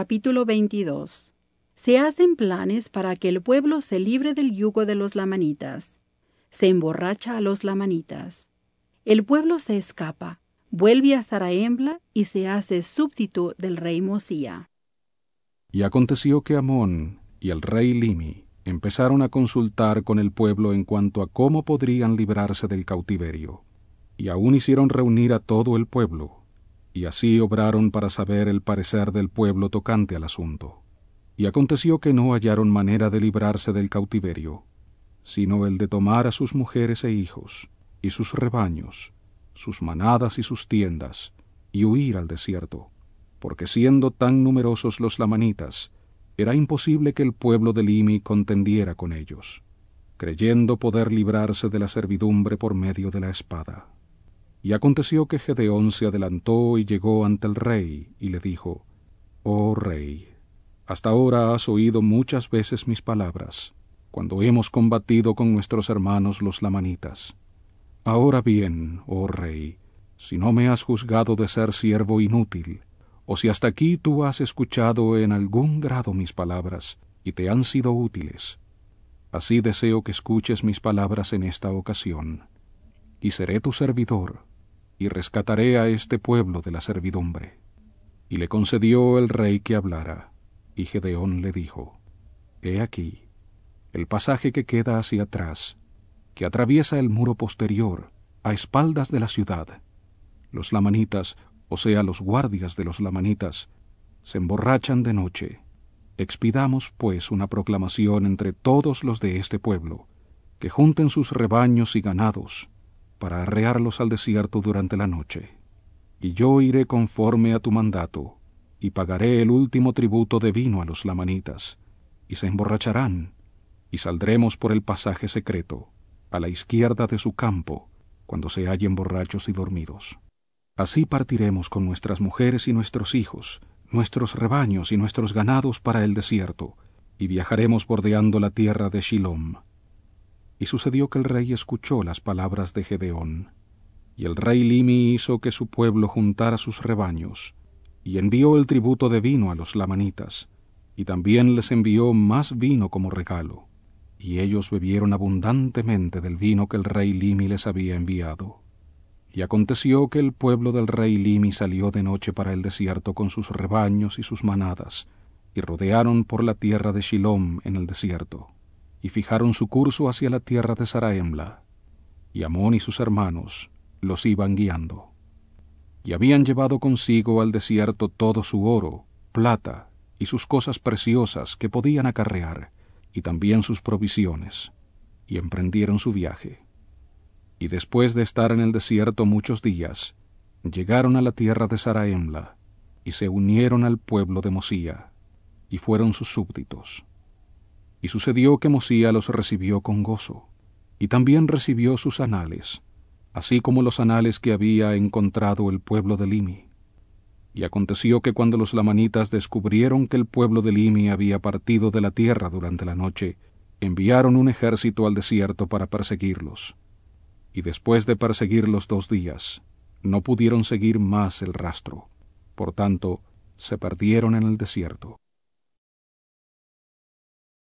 Capítulo 22 Se hacen planes para que el pueblo se libre del yugo de los lamanitas. Se emborracha a los lamanitas. El pueblo se escapa, vuelve a Saraembla y se hace súbdito del rey Mosía. Y aconteció que Amón y el rey Limi empezaron a consultar con el pueblo en cuanto a cómo podrían librarse del cautiverio. Y aún hicieron reunir a todo el pueblo, y así obraron para saber el parecer del pueblo tocante al asunto. Y aconteció que no hallaron manera de librarse del cautiverio, sino el de tomar a sus mujeres e hijos, y sus rebaños, sus manadas y sus tiendas, y huir al desierto, porque siendo tan numerosos los lamanitas, era imposible que el pueblo de Limi contendiera con ellos, creyendo poder librarse de la servidumbre por medio de la espada. Y aconteció que Gedeón se adelantó y llegó ante el rey, y le dijo, Oh rey, hasta ahora has oído muchas veces mis palabras, cuando hemos combatido con nuestros hermanos los lamanitas. Ahora bien, oh rey, si no me has juzgado de ser siervo inútil, o si hasta aquí tú has escuchado en algún grado mis palabras, y te han sido útiles, así deseo que escuches mis palabras en esta ocasión, y seré tu servidor, y rescataré a este pueblo de la servidumbre. Y le concedió el rey que hablara, y Gedeón le dijo, He aquí, el pasaje que queda hacia atrás, que atraviesa el muro posterior, a espaldas de la ciudad. Los lamanitas, o sea, los guardias de los lamanitas, se emborrachan de noche. Expidamos, pues, una proclamación entre todos los de este pueblo, que junten sus rebaños y ganados, para arrearlos al desierto durante la noche. Y yo iré conforme a tu mandato, y pagaré el último tributo de vino a los lamanitas, y se emborracharán, y saldremos por el pasaje secreto, a la izquierda de su campo, cuando se hallen borrachos y dormidos. Así partiremos con nuestras mujeres y nuestros hijos, nuestros rebaños y nuestros ganados para el desierto, y viajaremos bordeando la tierra de Shilom, y sucedió que el rey escuchó las palabras de Gedeón. Y el rey Limi hizo que su pueblo juntara sus rebaños, y envió el tributo de vino a los lamanitas, y también les envió más vino como regalo. Y ellos bebieron abundantemente del vino que el rey Limi les había enviado. Y aconteció que el pueblo del rey Limi salió de noche para el desierto con sus rebaños y sus manadas, y rodearon por la tierra de Shilom en el desierto y fijaron su curso hacia la tierra de Saraemla, y Amón y sus hermanos los iban guiando. Y habían llevado consigo al desierto todo su oro, plata y sus cosas preciosas que podían acarrear, y también sus provisiones, y emprendieron su viaje. Y después de estar en el desierto muchos días, llegaron a la tierra de Saraemla, y se unieron al pueblo de Mosía, y fueron sus súbditos. Y sucedió que Mosía los recibió con gozo, y también recibió sus anales, así como los anales que había encontrado el pueblo de Limi. Y aconteció que cuando los lamanitas descubrieron que el pueblo de Limi había partido de la tierra durante la noche, enviaron un ejército al desierto para perseguirlos. Y después de perseguirlos dos días, no pudieron seguir más el rastro. Por tanto, se perdieron en el desierto.